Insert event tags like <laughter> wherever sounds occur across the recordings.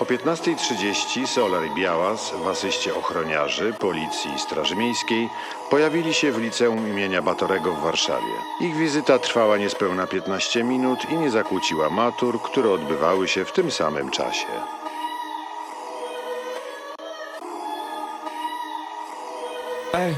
O 15.30 Solar i Białas w asyście ochroniarzy, policji i straży miejskiej pojawili się w liceum imienia Batorego w Warszawie. Ich wizyta trwała niespełna 15 minut i nie zakłóciła matur, które odbywały się w tym samym czasie. Ej,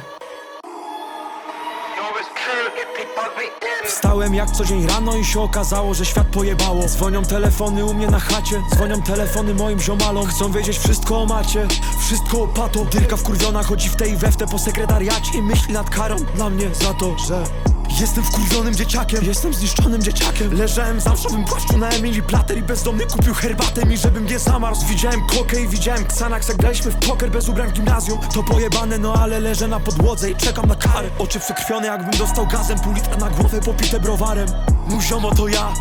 Wstałem jak co dzień rano i się okazało, że świat pojebało. Dzwonią telefony u mnie na chacie, dzwonią telefony moim ziomalom. Chcą wiedzieć wszystko o macie, wszystko o pato. Dyrka wkurwiona chodzi w tej we w te po sekretariacie I myśli nad karą. Dla mnie za to, że Jestem wkurwionym dzieciakiem, jestem zniszczonym dzieciakiem. Leżałem w zamszowym płaszczu na Emilii Plater I bezdomny kupił herbatę mi, żebym nie zamarzł Widziałem kokę i widziałem Xanax Jak graliśmy w poker bez ubrań w gimnazjum. To pojebane, no ale leżę na podłodze i czekam na karę. Oczy przekrwione jakbym dostał gazem Pół litra na głowę popite browarem. Mój ziomo to ja.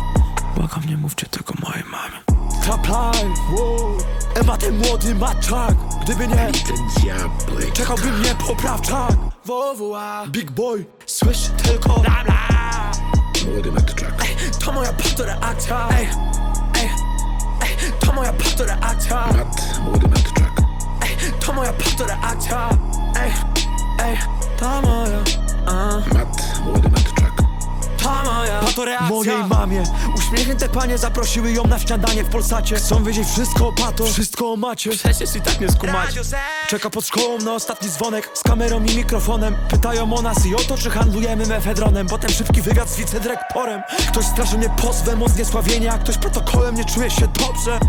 Błagam nie mówcie tego mojej mamie. Trap life, wow Ewa ten młody maczak. Gdyby nie Czekałby mnie poprawczak WWA Big boy Słyszy tylko bla bla. Młody matczak Ej, to moja pastoreakcja Ej, ej, ej, to moja pastoreakcja Mat, młody matczak Ej, to moja pastoreakcja Ej, ej, to moja Patoreakcja Mojej mamie. Uśmiechnięte panie zaprosiły ją na śniadanie w Polsacie. Chcą wiedzieć wszystko o pato, wszystko o macie. Przecież i tak nie skumacie Czeka pod szkołą na ostatni dzwonek Z kamerą i mikrofonem. Pytają o nas i o to, czy handlujemy mefedronem. Potem szybki wywiad z wicedyrektorem. Ktoś straszy mnie pozwem o zniesławienie A ktoś protokołem nie czuje się dobrze.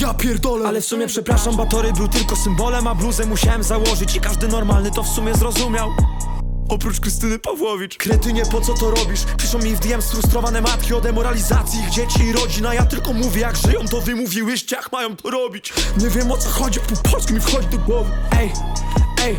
Ja pierdolę. Ale w sumie przepraszam, Batory był tylko symbolem A bluzę musiałem założyć i każdy normalny to w sumie zrozumiał Oprócz Krystyny Pawłowicz. Kretynie, po co to robisz? Piszą mi w DM sfrustrowane matki o demoralizacji ich dzieci i rodzin A ja tylko mówię, jak żyją, to wy mówiłyście, jak mają to robić. Nie wiem o co chodzi, po polsku mi wchodzi do głowy. Ej, ej.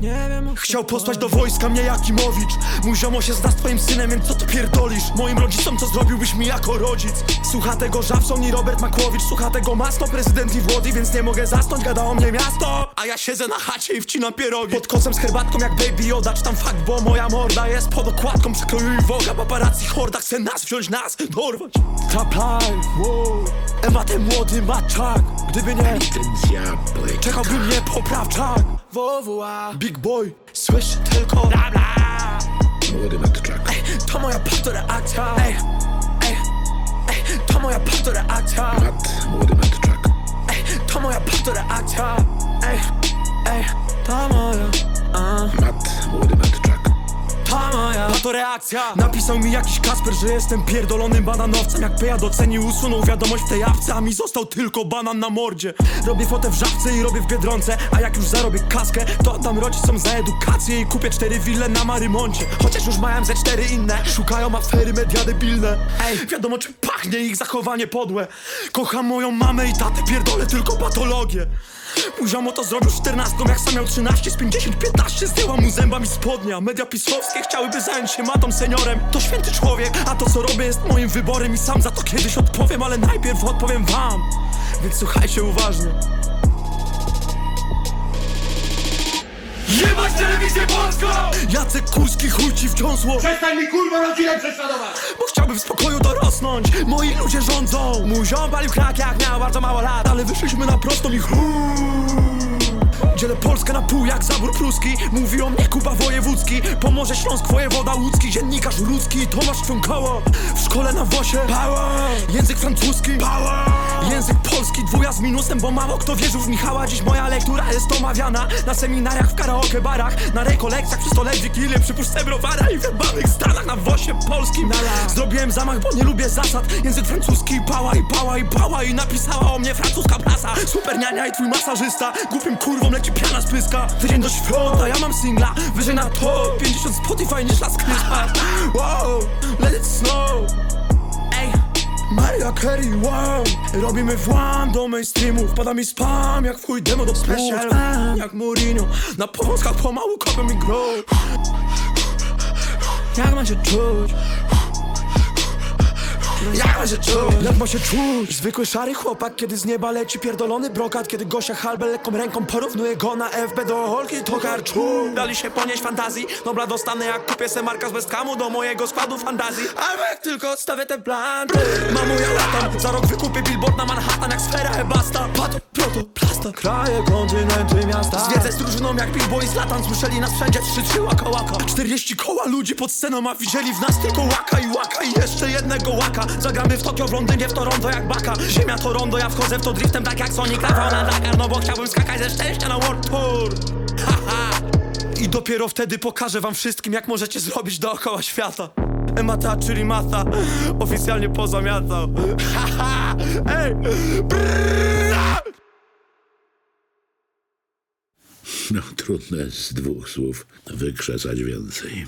Nie wiem, Chciał posłać do wojska mnie Jakimowicz. Mój ziomo się zna z twoim synem, więc co ty pierdolisz? Moim rodzicom co zrobiłbyś mi jako rodzic? Słucha tego Żabson i Robert Makłowicz Słucha tego Masto, prezydent i Włody Więc nie mogę zasnąć, gada o mnie miasto A ja siedzę na chacie i wcinam pierogi. Pod kocem z herbatką jak Baby Yoda. Tam fakt, bo moja morda jest pod okładką. Przekroju i woga, paparazzi horda Chce nas wziąć, nas dorwać. Trap life, wow. Ewa ten młody maczak. Gdyby nie Czekałby mnie poprawczak. WWA Big boy Słyszy tylko bla bla. Młody matczak Ej, to moja pastoreakcja Ej, ej, ej, to moja pastoreakcja Mat, młody matczak Ej, to moja pastoreakcja Ej, ej, to moja a. Mat, to reakcja. Napisał mi jakiś Kasper, że jestem pierdolonym bananowcem Jak Peja docenił, usunął wiadomość w tej apce A mi został tylko banan na mordzie. Robię fotę w żabce i robię w Biedronce A jak już zarobię kaskę, to oddam rodzicom za edukację I kupię cztery wille na Marymoncie. Chociaż już mają ze cztery inne Szukają afery media debilne. Ej, wiadomo czym pachnie ich zachowanie podłe. Kocham moją mamę i tatę, pierdolę tylko patologię. Mój ziomo to zrobił 14, jak sam miał 13 Z 50, 15 zdjęła mu zębami spodnia. Media pisowskie chciałyby zająć się matą seniorem To święty człowiek, a to co robię jest moim wyborem I sam za to kiedyś odpowiem, ale najpierw odpowiem wam. Więc słuchajcie uważnie. Jebać telewizję polską! Jacek Kurski chuj ci w dziąsło. Przestań mi kurwa rodzinę prześladować! Bo chciałbym w spokoju dorosnąć. Moi ludzie rządzą. Mój ziom palił krak jak miał bardzo mało lat. Ale wyszliśmy na prostą i chuj Dzielę Polskę na pół jak zabór pruski. Mówi o mnie Kuba Wojewódzki. Pomorze Śląsk, wojewoda łódzki. Dziennikarz ludzki, Tomasz Czwiąkoło W szkole na WOSie. Power. Język francuski. Power. Język polski, dwuja z minusem Bo mało kto wierzył w Michała. Dziś moja lektura jest omawiana. Na seminariach, w karaoke barach Na rekolekcjach przy stole Wigilię Przy puszce browara i w jebanych stanach Na WOSie polskim. Zrobiłem zamach, bo nie lubię zasad. Język francuski, pała i pała i pała. I napisała o mnie francuska prasa Super niania i twój masażysta. Głupim kurwą leci piana z pyska Tydzień do świąta, ja mam singla. Wyżej na to 50 Spotify niż las Christmas Wow, let it snow. Ej. Maria Carey, wow. Robimy włam do mainstreamu. Wpada mi spam jak w demo do special Jak Mourinho. Na powązkach pomału kopią mi grow Jak ma się czuć? Jak ma się czuć? Jak ma się czuć? Zwykły szary chłopak, kiedy z nieba leci pierdolony brokat Kiedy Gosia Halbel lekką ręką porównuje go na FB do Holki to karczu Dali się ponieść fantazji, dobra dostanę jak kupię se marka z Westhamu do mojego składu fantazji. Albo jak tylko odstawię ten plan Mamu ja latam, za rok wykupię billboard na Manhattan jak sfera ebasta. Pato, proto, plasta, kraje, kontynenty, miasta. Zwiedzę z drużyną jak Billboy z latan Słyszeli nas wszędzie, trzy, trzy, łaka, łaka 40 koła ludzi pod sceną, a widzieli w nas tylko łaka i łaka. I jeszcze jednego łaka Zagramy w Tokio, w Londynie, w Toronto jak baka. Ziemia Toronto, ja wchodzę w to driftem tak jak Sonic Rafał na Dakar. No bo chciałbym skakać ze szczęścia na World Tour. <laughs> Haha I dopiero wtedy pokażę wam wszystkim jak możecie zrobić dookoła świata. Emata, czyli mata Oficjalnie pozamiatał. <laughs> Haha Ej! Brrra! No trudno jest z dwóch słów wykrzesać więcej.